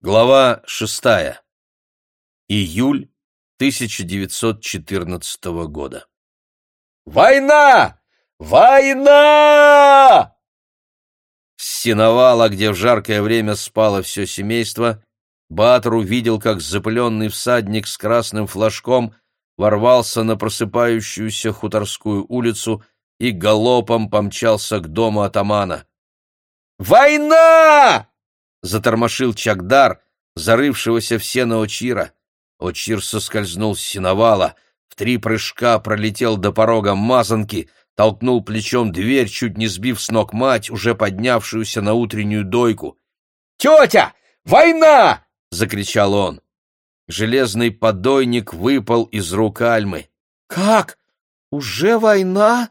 Глава шестая. Июль 1914 года. «Война! Война!» С сеновала, где в жаркое время спало все семейство, Батор увидел, как запыленный всадник с красным флажком ворвался на просыпающуюся хуторскую улицу и галопом помчался к дому атамана. «Война!» — затормошил Чагдар, зарывшегося в сено Очира. Очир соскользнул с сеновала, в три прыжка пролетел до порога мазанки, толкнул плечом дверь, чуть не сбив с ног мать, уже поднявшуюся на утреннюю дойку. «Тетя! Война!» — закричал он. Железный подойник выпал из рук Альмы. «Как? Уже война?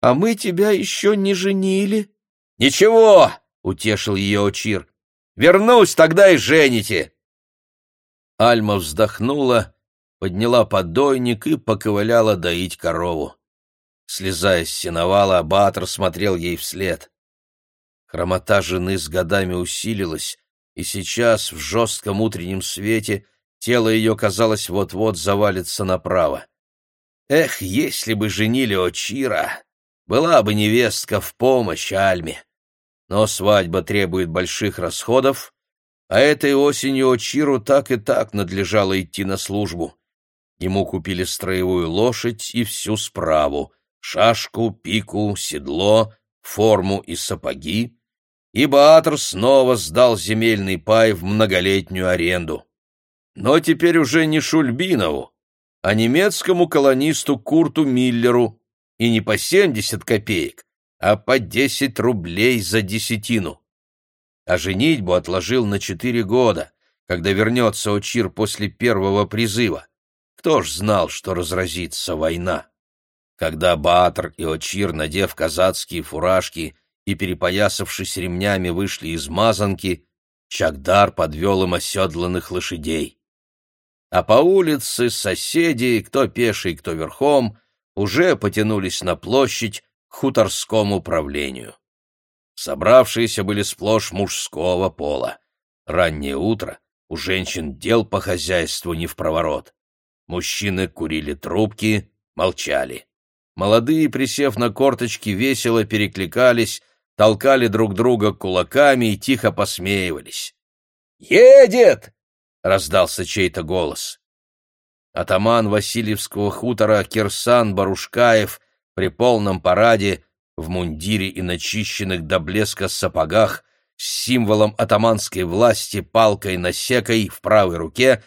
А мы тебя еще не женили?» «Ничего!» — утешил ее Очир. «Вернусь, тогда и жените!» Альма вздохнула, подняла подойник и поковыляла доить корову. Слезая с сеновала, Баатр смотрел ей вслед. Хромота жены с годами усилилась, и сейчас, в жестком утреннем свете, тело ее, казалось, вот-вот завалится направо. Эх, если бы женили Очира, была бы невестка в помощь Альме. Но свадьба требует больших расходов, а этой осенью Очиру так и так надлежало идти на службу. Ему купили строевую лошадь и всю справу — шашку, пику, седло, форму и сапоги, и Баатр снова сдал земельный пай в многолетнюю аренду. Но теперь уже не Шульбинову, а немецкому колонисту Курту Миллеру, и не по семьдесят копеек, а по десять рублей за десятину. А женитьбу отложил на четыре года, когда вернется Очир после первого призыва. Кто ж знал, что разразится война? Когда Баатр и Очир, надев казацкие фуражки, и, перепоясавшись ремнями, вышли из мазанки, Чагдар подвел им оседланных лошадей. А по улице соседи, кто пеший, кто верхом, уже потянулись на площадь хуторскому правлению. Собравшиеся были сплошь мужского пола. Раннее утро, у женщин дел по хозяйству не в проворот. Мужчины курили трубки, молчали. Молодые, присев на корточки, весело перекликались, толкали друг друга кулаками и тихо посмеивались. «Едет!» — раздался чей-то голос. Атаман Васильевского хутора Кирсан Барушкаев при полном параде, в мундире и начищенных до блеска сапогах, с символом атаманской власти палкой-насекой в правой руке,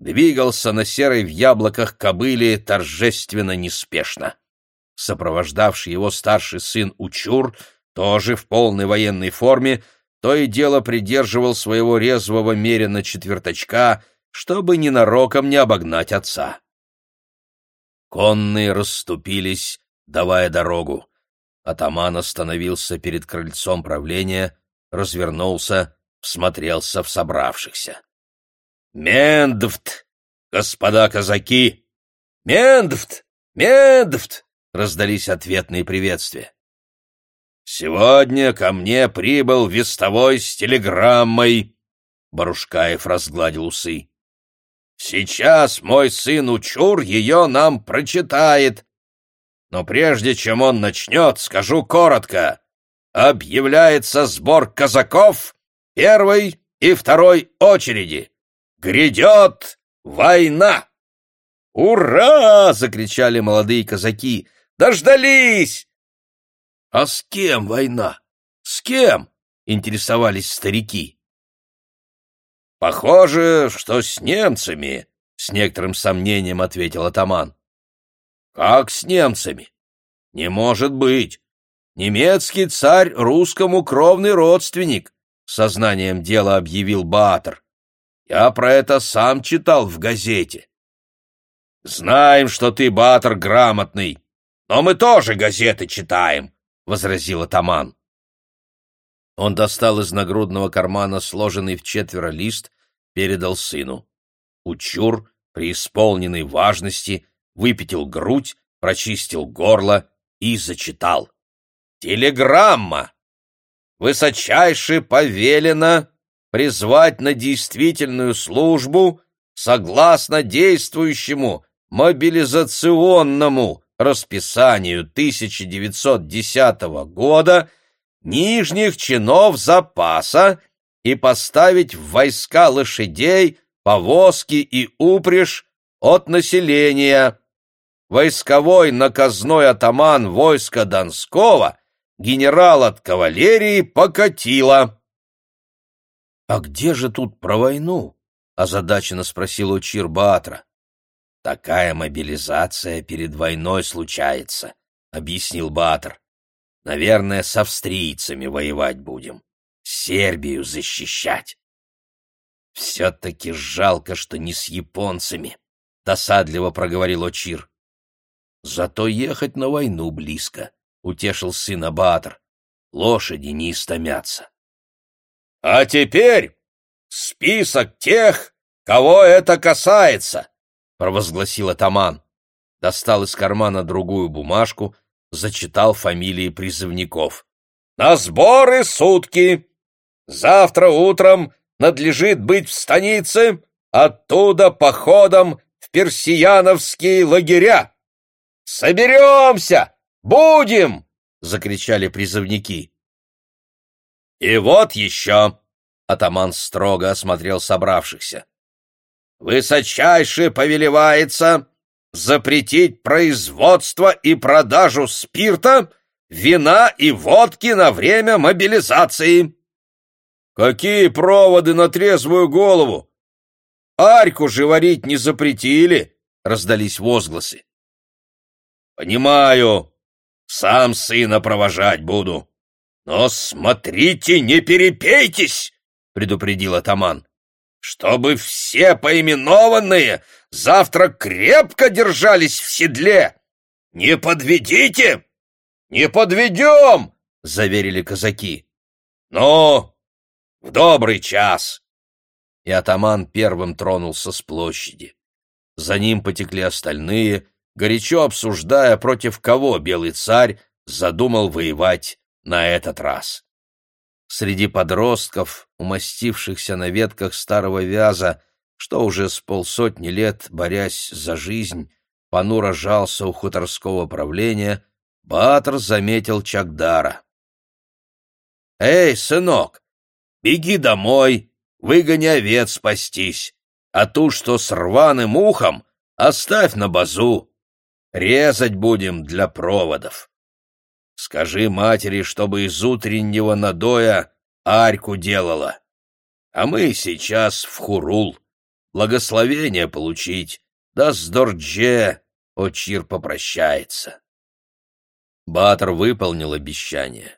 двигался на серой в яблоках кобыле торжественно неспешно. Сопровождавший его старший сын Учур — тоже в полной военной форме, то и дело придерживал своего резвого мерина четверточка, чтобы ненароком не обогнать отца. Конные расступились, давая дорогу. Атаман остановился перед крыльцом правления, развернулся, всмотрелся в собравшихся. «Мендвт, господа казаки! Мендвт! Мендвт!» — раздались ответные приветствия. «Сегодня ко мне прибыл вестовой с телеграммой», — Барушкаев разгладил усы. «Сейчас мой сын Учур ее нам прочитает. Но прежде чем он начнет, скажу коротко. Объявляется сбор казаков первой и второй очереди. Грядет война!» «Ура!» — закричали молодые казаки. «Дождались! «А с кем война? С кем?» — интересовались старики. «Похоже, что с немцами», — с некоторым сомнением ответил атаман. «Как с немцами? Не может быть. Немецкий царь русскому кровный родственник», — сознанием дела объявил Баатр. «Я про это сам читал в газете». «Знаем, что ты, Баатр, грамотный, но мы тоже газеты читаем», — возразил атаман. Он достал из нагрудного кармана сложенный в четверо лист, передал сыну. Учур, преисполненный важности, выпятил грудь, прочистил горло и зачитал. «Телеграмма! Высочайше повелено призвать на действительную службу согласно действующему мобилизационному расписанию 1910 года нижних чинов запаса и поставить в войска лошадей, повозки и упряжь от населения. Войсковой наказной атаман войска Донского, генерал от кавалерии Покатило. — А где же тут про войну? — озадаченно спросил Учир Баатра. — Такая мобилизация перед войной случается, — объяснил Баатр. — Наверное, с австрийцами воевать будем, Сербию защищать. «Все-таки жалко, что не с японцами», — досадливо проговорил Очир. «Зато ехать на войну близко», — утешил сын Абаатр. «Лошади не истомятся». «А теперь список тех, кого это касается», — провозгласил атаман. Достал из кармана другую бумажку, зачитал фамилии призывников. «На сборы сутки. Завтра утром надлежит быть в станице, оттуда походом в персияновские лагеря. «Соберемся! Будем!» — закричали призывники. «И вот еще!» — атаман строго осмотрел собравшихся. «Высочайше повелевается запретить производство и продажу спирта, вина и водки на время мобилизации». Какие проводы на трезвую голову? Арьку же варить не запретили, раздались возгласы. Понимаю, сам сына провожать буду. Но смотрите, не перепейтесь, предупредил атаман. Чтобы все поименованные завтра крепко держались в седле. Не подведите! Не подведем! заверили казаки. Ну, в добрый час!» И атаман первым тронулся с площади. За ним потекли остальные, горячо обсуждая, против кого белый царь задумал воевать на этот раз. Среди подростков, умастившихся на ветках старого вяза, что уже с полсотни лет, борясь за жизнь, понуро жался у хуторского правления, Баатр заметил Чагдара. «Эй, сынок, Беги домой, выгони овец спастись, а ту, что с рваным ухом, оставь на базу. Резать будем для проводов. Скажи матери, чтобы из утреннего надоя арьку делала. А мы сейчас в Хурул. Благословение получить. Да с Дордже Очир попрощается. Батор выполнил обещание.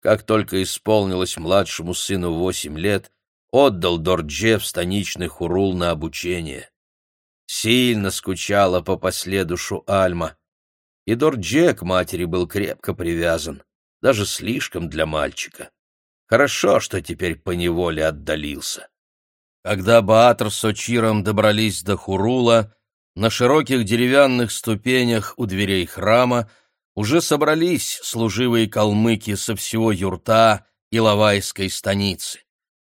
Как только исполнилось младшему сыну восемь лет, отдал Дордже в станичный хурул на обучение. Сильно скучала по последушу Альма. И Дордже к матери был крепко привязан, даже слишком для мальчика. Хорошо, что теперь поневоле отдалился. Когда Баатр с Очиром добрались до Хурула, на широких деревянных ступенях у дверей храма уже собрались служивые калмыки со всего юрта и лавайской станицы.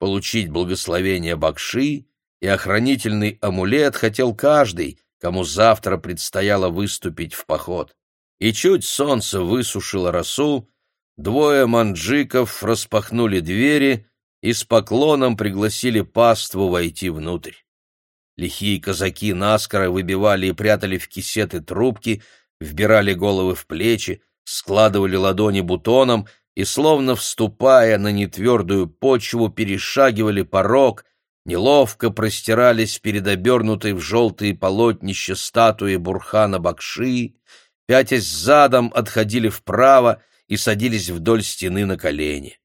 Получить благословение Бакши и охранительный амулет хотел каждый, кому завтра предстояло выступить в поход. И чуть солнце высушило росу, двое манджиков распахнули двери и с поклоном пригласили паству войти внутрь. Лихие казаки наскоро выбивали и прятали в кисеты трубки — вбирали головы в плечи, складывали ладони бутоном и, словно вступая на нетвердую почву, перешагивали порог, неловко простирались перед обернутой в желтые полотнища статуи Бурхана Бакши, пятясь задом отходили вправо и садились вдоль стены на колени.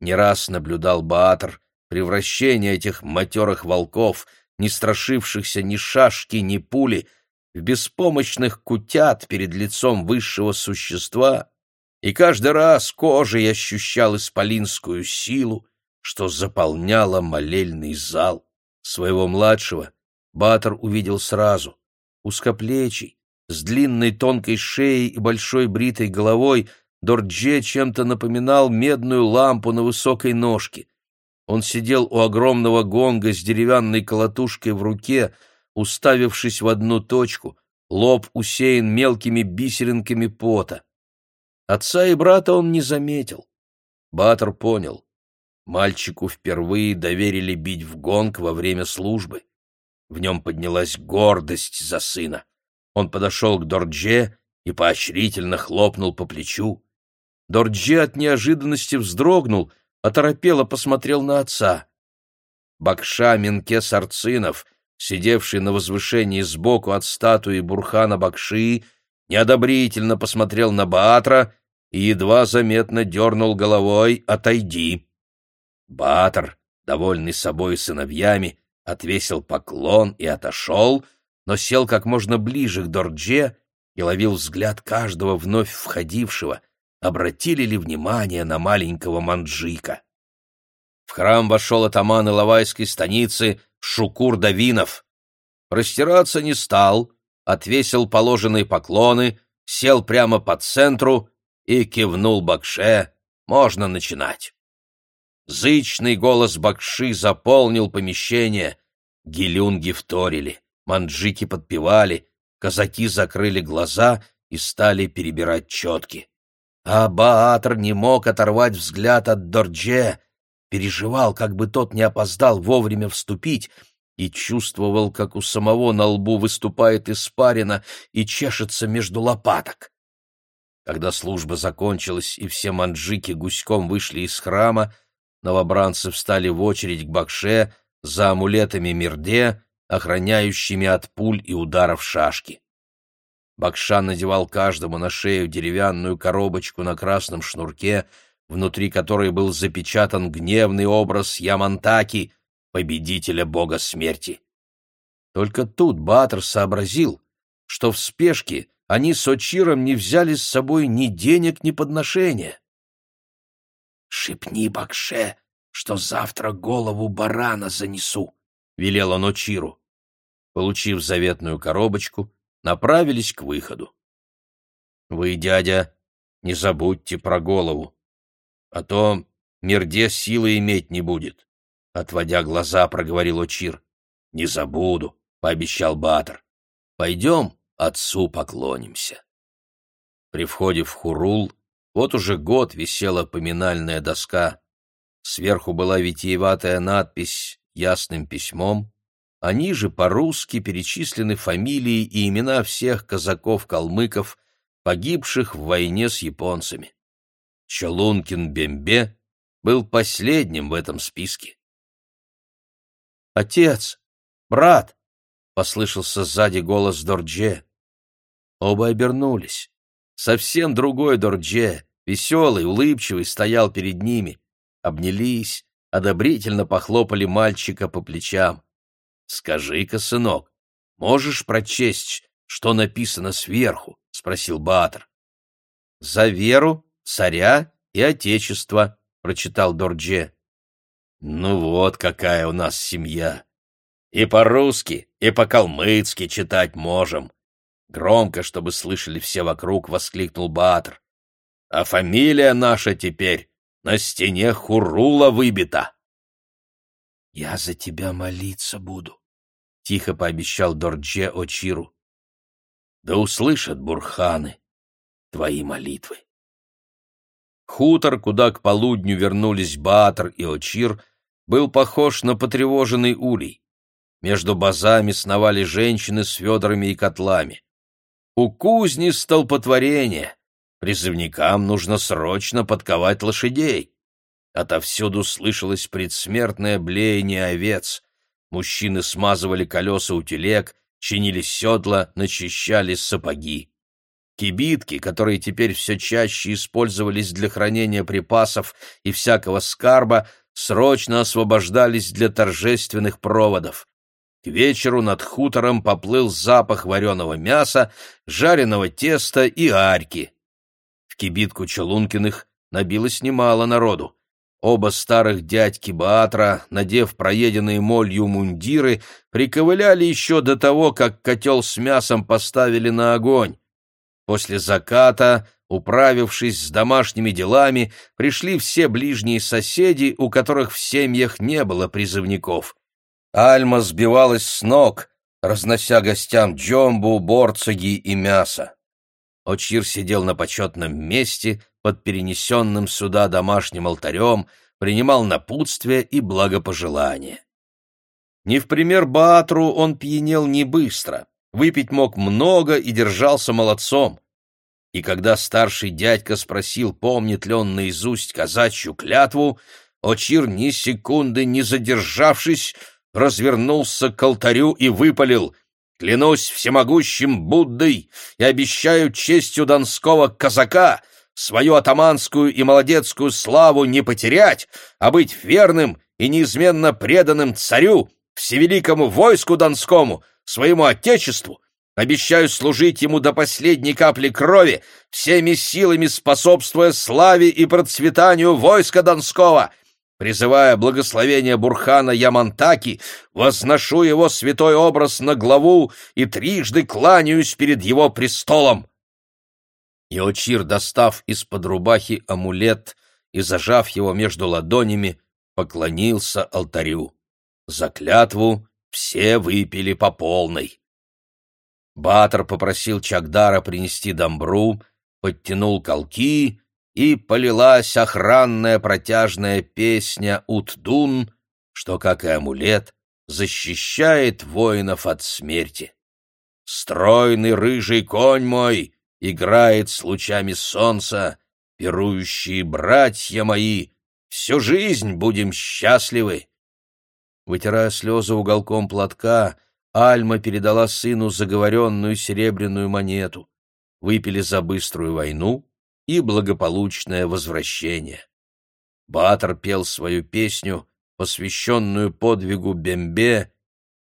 Не раз наблюдал Баатр превращение этих матерых волков, не страшившихся ни шашки, ни пули, в беспомощных кутят перед лицом высшего существа, и каждый раз кожей ощущал исполинскую силу, что заполняла молельный зал. Своего младшего Батор увидел сразу, узкоплечий, с длинной тонкой шеей и большой бритой головой, Дордже чем-то напоминал медную лампу на высокой ножке. Он сидел у огромного гонга с деревянной колотушкой в руке, уставившись в одну точку, лоб усеян мелкими бисеринками пота. Отца и брата он не заметил. Батор понял. Мальчику впервые доверили бить в гонг во время службы. В нем поднялась гордость за сына. Он подошел к Дордже и поощрительно хлопнул по плечу. Дордже от неожиданности вздрогнул, оторопело посмотрел на отца. Бакша Менке Сарцинов, сидевший на возвышении сбоку от статуи Бурхана Бакши, неодобрительно посмотрел на Баатра и едва заметно дернул головой «Отойди!». Баатр, довольный собой и сыновьями, отвесил поклон и отошел, но сел как можно ближе к Дордже и ловил взгляд каждого вновь входившего, обратили ли внимание на маленького манджика. В храм вошел атаман Иловайской станицы Шукур Давинов. Простираться не стал, отвесил положенные поклоны, сел прямо по центру и кивнул Бакше «Можно начинать». Зычный голос Бакши заполнил помещение. Гелюнги вторили, манджики подпевали, казаки закрыли глаза и стали перебирать четки. А Баатр не мог оторвать взгляд от Дордже, переживал, как бы тот не опоздал вовремя вступить, и чувствовал, как у самого на лбу выступает испарина и чешется между лопаток. Когда служба закончилась и все манджики гуськом вышли из храма, новобранцы встали в очередь к Бакше за амулетами Мирде, охраняющими от пуль и ударов шашки. Бакша надевал каждому на шею деревянную коробочку на красном шнурке, внутри которой был запечатан гневный образ Ямантаки, победителя бога смерти. Только тут Батр сообразил, что в спешке они с Очиром не взяли с собой ни денег, ни подношения. «Шепни Бакше, что завтра голову барана занесу», — велел он Очиру. Получив заветную коробочку, направились к выходу. «Вы, дядя, не забудьте про голову, а то Мирде силы иметь не будет», — отводя глаза, проговорил Очир. «Не забуду», — пообещал Батор. «Пойдем отцу поклонимся». При входе в Хурул вот уже год висела поминальная доска. Сверху была витиеватая надпись ясным письмом а ниже по-русски перечислены фамилии и имена всех казаков-калмыков, погибших в войне с японцами. Чалункин Бембе был последним в этом списке. «Отец! Брат!» — послышался сзади голос Дордже. Оба обернулись. Совсем другой Дордже, веселый, улыбчивый, стоял перед ними. Обнялись, одобрительно похлопали мальчика по плечам. «Скажи-ка, сынок, можешь прочесть, что написано сверху?» — спросил Баатр. «За веру, царя и отечество», — прочитал Дордже. «Ну вот какая у нас семья! И по-русски, и по-калмыцки читать можем!» Громко, чтобы слышали все вокруг, воскликнул Баатр. «А фамилия наша теперь на стене Хурула выбита!» «Я за тебя молиться буду», — тихо пообещал Дордже Очиру. «Да услышат бурханы твои молитвы». Хутор, куда к полудню вернулись Баатр и Очир, был похож на потревоженный улей. Между базами сновали женщины с ведрами и котлами. У кузни столпотворение. Призывникам нужно срочно подковать лошадей. Отовсюду слышалось предсмертное блеяние овец. Мужчины смазывали колеса у телег, чинили седла, начищали сапоги. Кибитки, которые теперь все чаще использовались для хранения припасов и всякого скарба, срочно освобождались для торжественных проводов. Вечеру над хутором поплыл запах вареного мяса, жареного теста и арки. В кибитку Челункиных набилось немало народу. Оба старых дядьки Баатра, надев проеденные молью мундиры, приковыляли еще до того, как котел с мясом поставили на огонь. После заката управившись с домашними делами, пришли все ближние соседи, у которых в семьях не было призывников. Альма сбивалась с ног, разнося гостям джомбу, борцаги и мясо. Очир сидел на почетном месте под перенесенным сюда домашним алтарем, принимал напутствие и благопожелания. Не в пример Баатру он пьянел не быстро, выпить мог много и держался молодцом. И когда старший дядька спросил, помнит ли он наизусть казачью клятву, Очир ни секунды не задержавшись, развернулся к алтарю и выпалил «Клянусь всемогущим Буддой и обещаю честью донского казака свою атаманскую и молодецкую славу не потерять, а быть верным и неизменно преданным царю, всевеликому войску донскому, своему отечеству, обещаю служить ему до последней капли крови, всеми силами способствуя славе и процветанию войска донского, Призывая благословение Бурхана Ямантаки, возношу его святой образ на главу и трижды кланяюсь перед его престолом. Иочир, достав из-под рубахи амулет и зажав его между ладонями, поклонился алтарю. За клятву все выпили по полной. Батор попросил Чагдара принести дамбру, подтянул колки и полилась охранная протяжная песня Утдун, что, как и амулет, защищает воинов от смерти. Стройный рыжий конь мой играет с лучами солнца, пирующие братья мои, всю жизнь будем счастливы. Вытирая слезы уголком платка, Альма передала сыну заговоренную серебряную монету. Выпили за быструю войну, и благополучное возвращение. Баатр пел свою песню, посвященную подвигу Бембе,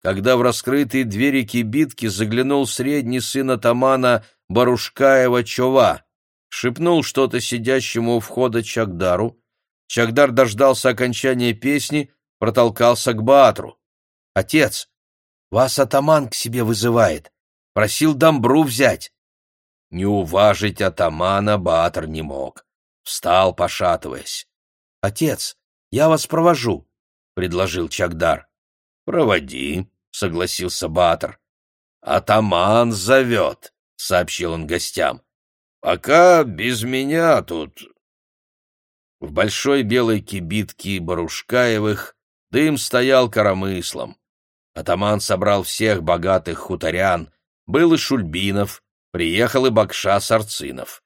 когда в раскрытые двери кибитки заглянул средний сын атамана Барушкаева Чова, шепнул что-то сидящему у входа Чагдару. Чагдар дождался окончания песни, протолкался к Баатру. «Отец, вас атаман к себе вызывает, просил дамбру взять». Не уважить атамана Баатр не мог. Встал, пошатываясь. — Отец, я вас провожу, — предложил Чагдар. — Проводи, — согласился Баатр. — Атаман зовет, — сообщил он гостям. — Пока без меня тут... В большой белой кибитке Барушкаевых дым стоял коромыслом. Атаман собрал всех богатых хуторян, был и Шульбинов, Приехал и Бакша Арцинов.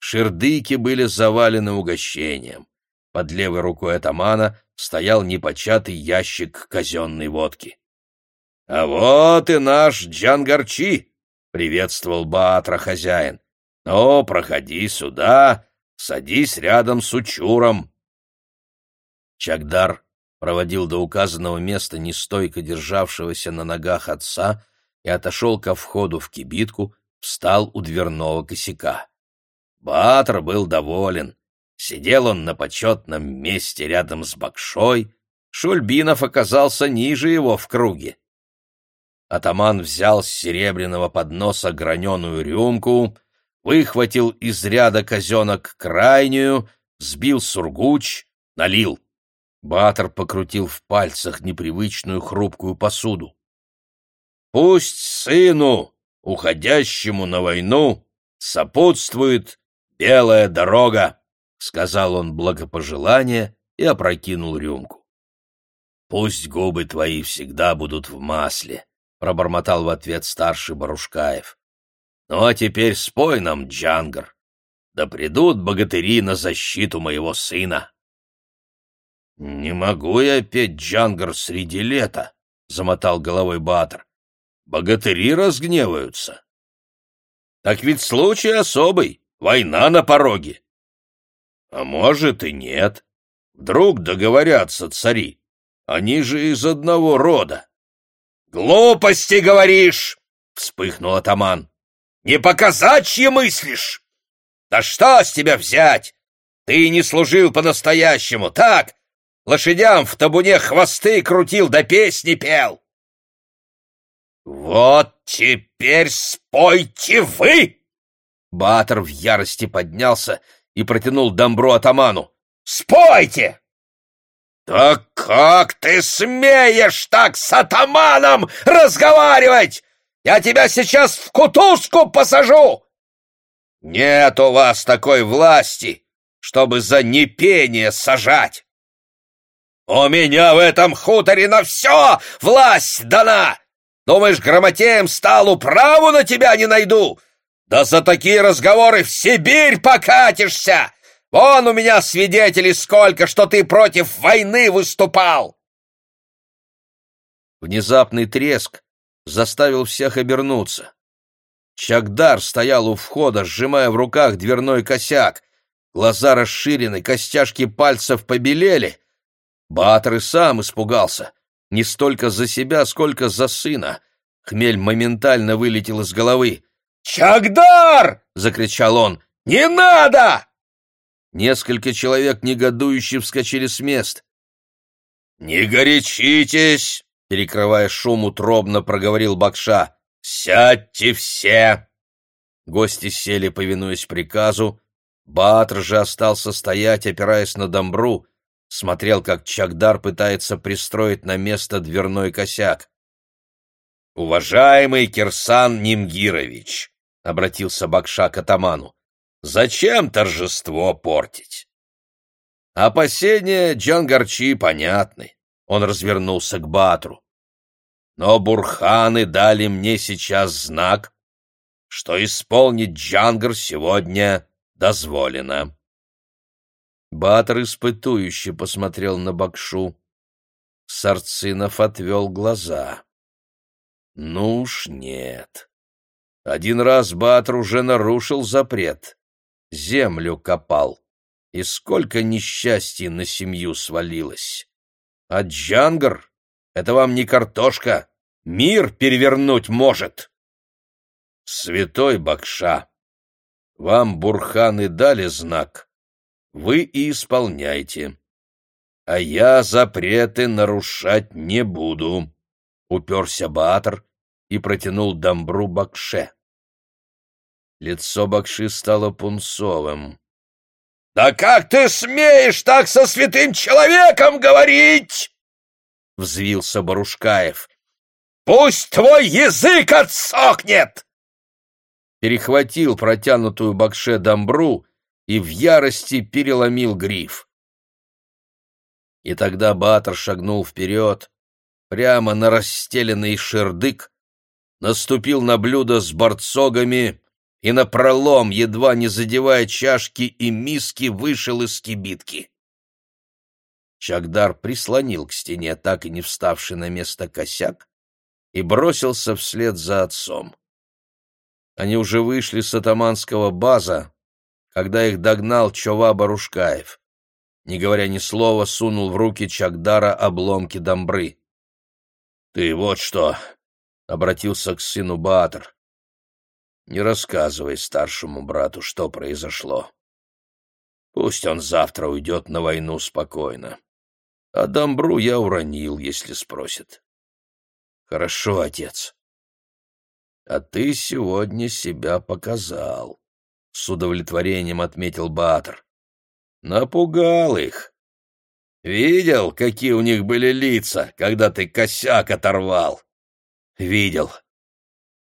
Ширдыки были завалены угощением. Под левой рукой атамана стоял непочатый ящик казенной водки. — А вот и наш Джангарчи! — приветствовал Баатра хозяин. — Ну, проходи сюда, садись рядом с Учуром. Чагдар проводил до указанного места нестойко державшегося на ногах отца и отошел ко входу в кибитку, встал у дверного косяка. Баатр был доволен. Сидел он на почетном месте рядом с Бакшой, Шульбинов оказался ниже его в круге. Атаман взял с серебряного подноса граненую рюмку, выхватил из ряда казенок крайнюю, сбил сургуч, налил. Батор покрутил в пальцах непривычную хрупкую посуду. «Пусть сыну уходящему на войну сопутствует белая дорога, — сказал он благопожелание и опрокинул рюмку. — Пусть губы твои всегда будут в масле, — пробормотал в ответ старший Барушкаев. — Ну а теперь спой нам, Джангар, да придут богатыри на защиту моего сына. — Не могу я петь Джангар среди лета, — замотал головой Батор богатыри разгневаются. Так ведь случай особый, война на пороге. А может и нет. Вдруг договорятся цари. Они же из одного рода. «Глупости говоришь!» — вспыхнул атаман. «Не показачье мыслишь! Да что с тебя взять? Ты не служил по-настоящему, так? Лошадям в табуне хвосты крутил да песни пел!» «Вот теперь спойте вы!» Баатр в ярости поднялся и протянул домбру атаману. «Спойте!» «Да как ты смеешь так с атаманом разговаривать? Я тебя сейчас в кутузку посажу!» «Нет у вас такой власти, чтобы за непение сажать!» «У меня в этом хуторе на все власть дана! Думаешь, грамотеем стал управу на тебя не найду? Да за такие разговоры в Сибирь покатишься! Вон у меня свидетелей сколько, что ты против войны выступал!» Внезапный треск заставил всех обернуться. Чагдар стоял у входа, сжимая в руках дверной косяк. Глаза расширены, костяшки пальцев побелели. Баатр и сам испугался. Не столько за себя, сколько за сына. Хмель моментально вылетел из головы. «Чагдар!» — закричал он. «Не надо!» Несколько человек негодующе вскочили с мест. «Не горячитесь!» — перекрывая шум, утробно проговорил Бакша. «Сядьте все!» Гости сели, повинуясь приказу. Баатр же остался стоять, опираясь на домбру, смотрел, как Чагдар пытается пристроить на место дверной косяк. «Уважаемый Кирсан Нимгирович!» — обратился Бакша к атаману. «Зачем торжество портить?» Опасения Джангарчи понятны. Он развернулся к Батру. Но бурханы дали мне сейчас знак, что исполнить Джангар сегодня дозволено. Батр испытующе посмотрел на Бакшу. Сарцинов отвел глаза. Ну уж нет. Один раз Батр уже нарушил запрет. Землю копал. И сколько несчастий на семью свалилось. А Джангар — это вам не картошка. Мир перевернуть может. Святой Бакша, вам бурханы дали знак. Вы и исполняйте. А я запреты нарушать не буду. Уперся Баатр и протянул дамбру Бакше. Лицо Бакши стало пунцовым. «Да как ты смеешь так со святым человеком говорить?» — взвился Барушкаев. «Пусть твой язык отсохнет!» Перехватил протянутую Бакше дамбру и в ярости переломил гриф. И тогда Батор шагнул вперед, прямо на расстеленный шердык, наступил на блюдо с борцогами и напролом, едва не задевая чашки и миски, вышел из кибитки. Чагдар прислонил к стене так и не вставший на место косяк и бросился вслед за отцом. Они уже вышли с атаманского база, когда их догнал Чова Барушкаев. Не говоря ни слова, сунул в руки Чагдара обломки домбры. — Ты вот что! — обратился к сыну Баатр. Не рассказывай старшему брату, что произошло. Пусть он завтра уйдет на войну спокойно. А домбру я уронил, если спросит. Хорошо, отец. А ты сегодня себя показал, — с удовлетворением отметил Баатр. Напугал их. Видел, какие у них были лица, когда ты косяк оторвал? Видел.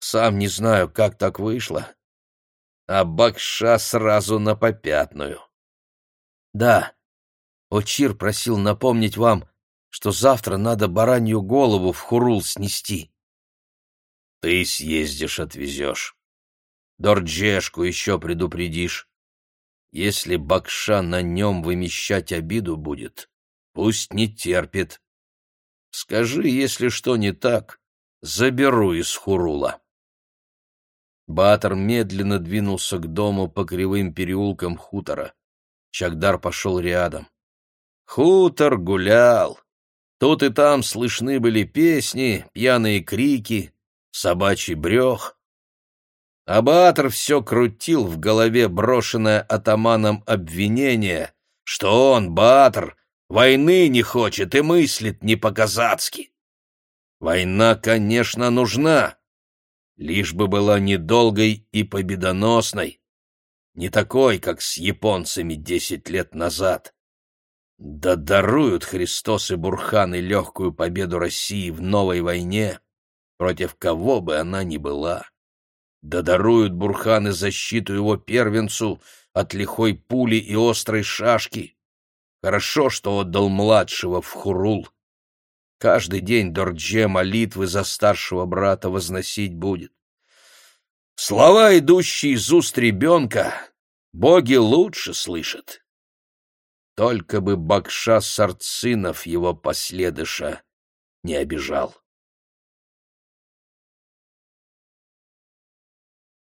Сам не знаю, как так вышло. А Бакша сразу на попятную. Да, Очир просил напомнить вам, что завтра надо баранью голову в хурул снести. Ты съездишь, отвезешь. Дорджешку еще предупредишь. Если Бакша на нем вымещать обиду будет, пусть не терпит. Скажи, если что не так, заберу из хурула. Батор медленно двинулся к дому по кривым переулкам хутора. Чагдар пошел рядом. Хутор гулял. Тут и там слышны были песни, пьяные крики, собачий брех. А Баатр все крутил в голове брошенное атаманом обвинение, что он, Баатр, войны не хочет и мыслит не по-казацки. Война, конечно, нужна, лишь бы была недолгой и победоносной. не такой, как с японцами десять лет назад. Да даруют Христос и Бурханы легкую победу России в новой войне, против кого бы она ни была. Да даруют Бурханы защиту его первенцу от лихой пули и острой шашки. Хорошо, что отдал младшего в Хурул. Каждый день Дордже молитвы за старшего брата возносить будет. Слова, идущие из уст ребенка, боги лучше слышат. Только бы Бакша Сарцинов его последыша не обижал.